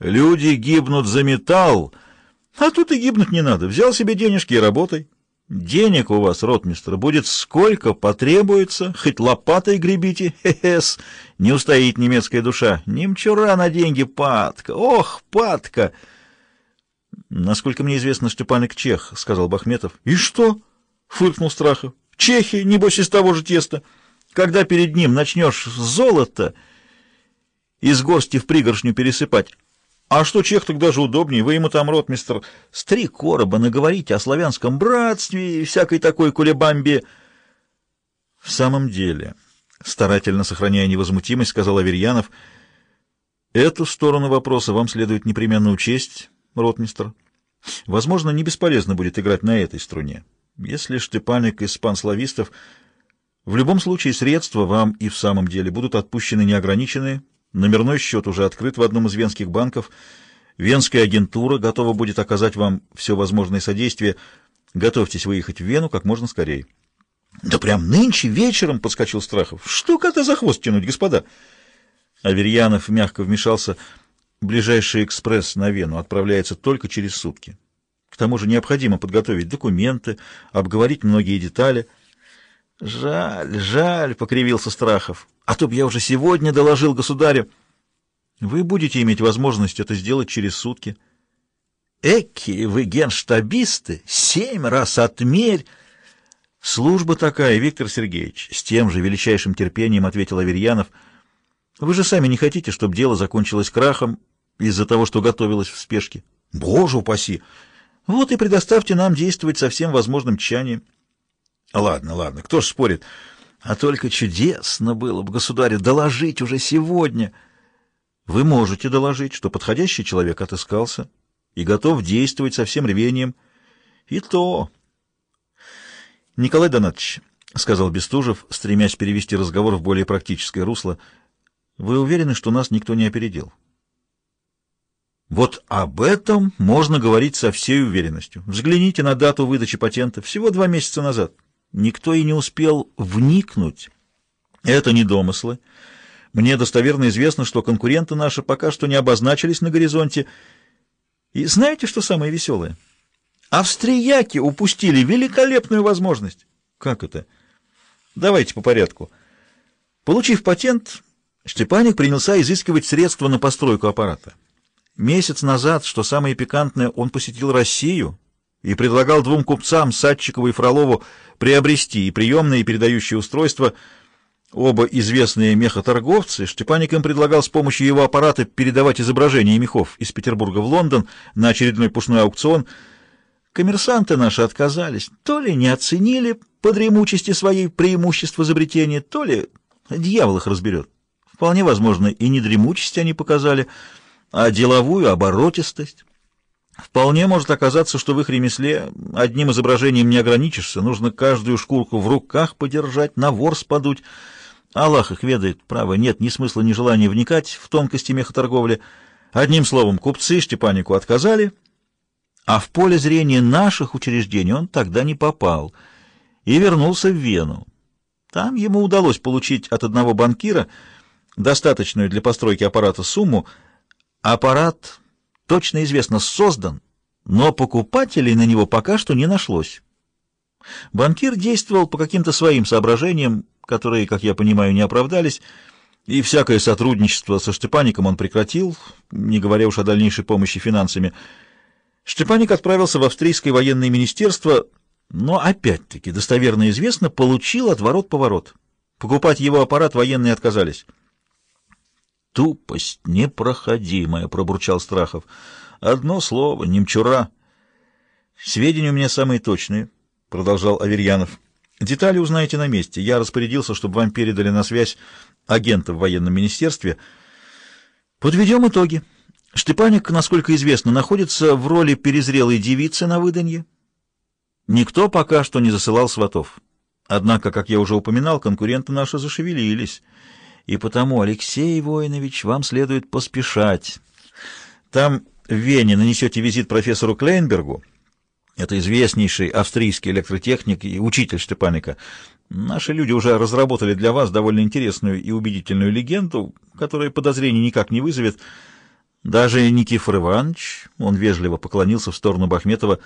Люди гибнут за металл, а тут и гибнуть не надо. Взял себе денежки и работай. Денег у вас, ротмистр, будет сколько потребуется, хоть лопатой гребите, хе-хес. Не устоит немецкая душа. Немчура на деньги падка. Ох, падка! Насколько мне известно, Штепаник чех, — сказал Бахметов. И что? — фыркнул Страхов. Чехи, небось, из того же теста. Когда перед ним начнешь золото из горсти в пригоршню пересыпать, а что чех тогда же удобнее, вы ему там, ротмистр, с три короба наговорите о славянском братстве и всякой такой кулебамбе. В самом деле, старательно сохраняя невозмутимость, сказал Аверьянов, эту сторону вопроса вам следует непременно учесть, ротмистр. Возможно, не бесполезно будет играть на этой струне. Если Штепаник из панславистов, в любом случае средства вам и в самом деле будут отпущены неограниченные, Номерной счет уже открыт в одном из венских банков. Венская агентура готова будет оказать вам все возможное содействие. Готовьтесь выехать в Вену как можно скорее. — Да прям нынче вечером, — подскочил Страхов. — Что кота за хвост тянуть, господа? Аверьянов мягко вмешался. Ближайший экспресс на Вену отправляется только через сутки. К тому же необходимо подготовить документы, обговорить многие детали. — Жаль, жаль, — покривился Страхов а то б я уже сегодня доложил государю. Вы будете иметь возможность это сделать через сутки. Эки, вы генштабисты, семь раз отмерь. Служба такая, Виктор Сергеевич, с тем же величайшим терпением ответил Аверьянов. Вы же сами не хотите, чтобы дело закончилось крахом из-за того, что готовилось в спешке. Боже упаси! Вот и предоставьте нам действовать со всем возможным тщанием. Ладно, ладно, кто ж спорит? А только чудесно было бы, государю, доложить уже сегодня. Вы можете доложить, что подходящий человек отыскался и готов действовать со всем рвением. И то... Николай Донатович, — сказал Бестужев, стремясь перевести разговор в более практическое русло, — вы уверены, что нас никто не опередил? Вот об этом можно говорить со всей уверенностью. Взгляните на дату выдачи патента всего два месяца назад. Никто и не успел вникнуть. Это не домыслы. Мне достоверно известно, что конкуренты наши пока что не обозначились на горизонте. И знаете, что самое веселое? Австрияки упустили великолепную возможность. Как это? Давайте по порядку. Получив патент, Штепаник принялся изыскивать средства на постройку аппарата. Месяц назад, что самое пикантное, он посетил Россию и предлагал двум купцам, Садчикову и Фролову, приобрести и приемные, и передающие устройства. Оба известные мехоторговцы, Штепаник им предлагал с помощью его аппарата передавать изображения мехов из Петербурга в Лондон на очередной пушной аукцион. Коммерсанты наши отказались, то ли не оценили по дремучести своей преимущества изобретения, то ли дьявол их разберет. Вполне возможно, и не дремучесть они показали, а деловую оборотистость. Вполне может оказаться, что в их ремесле одним изображением не ограничишься, нужно каждую шкурку в руках подержать, на ворс подуть. Аллах их ведает, право, нет ни смысла, ни желания вникать в тонкости мехоторговли. Одним словом, купцы Штепанику отказали, а в поле зрения наших учреждений он тогда не попал и вернулся в Вену. Там ему удалось получить от одного банкира достаточную для постройки аппарата сумму. Аппарат точно известно, создан, но покупателей на него пока что не нашлось. Банкир действовал по каким-то своим соображениям, которые, как я понимаю, не оправдались, и всякое сотрудничество со Штепаником он прекратил, не говоря уж о дальнейшей помощи финансами. Штепаник отправился в австрийское военное министерство, но, опять-таки, достоверно известно, получил отворот-поворот. Покупать его аппарат военные отказались. «Тупость непроходимая», — пробурчал Страхов. «Одно слово, немчура». «Сведения у меня самые точные», — продолжал Аверьянов. «Детали узнаете на месте. Я распорядился, чтобы вам передали на связь агента в военном министерстве. Подведем итоги. Штепаник, насколько известно, находится в роли перезрелой девицы на выданье. Никто пока что не засылал сватов. Однако, как я уже упоминал, конкуренты наши зашевелились» и потому, Алексей Воинович, вам следует поспешать. Там в Вене нанесете визит профессору Клейнбергу, это известнейший австрийский электротехник и учитель Штепаника. Наши люди уже разработали для вас довольно интересную и убедительную легенду, которая подозрений никак не вызовет. Даже Никифор Иванович, он вежливо поклонился в сторону Бахметова,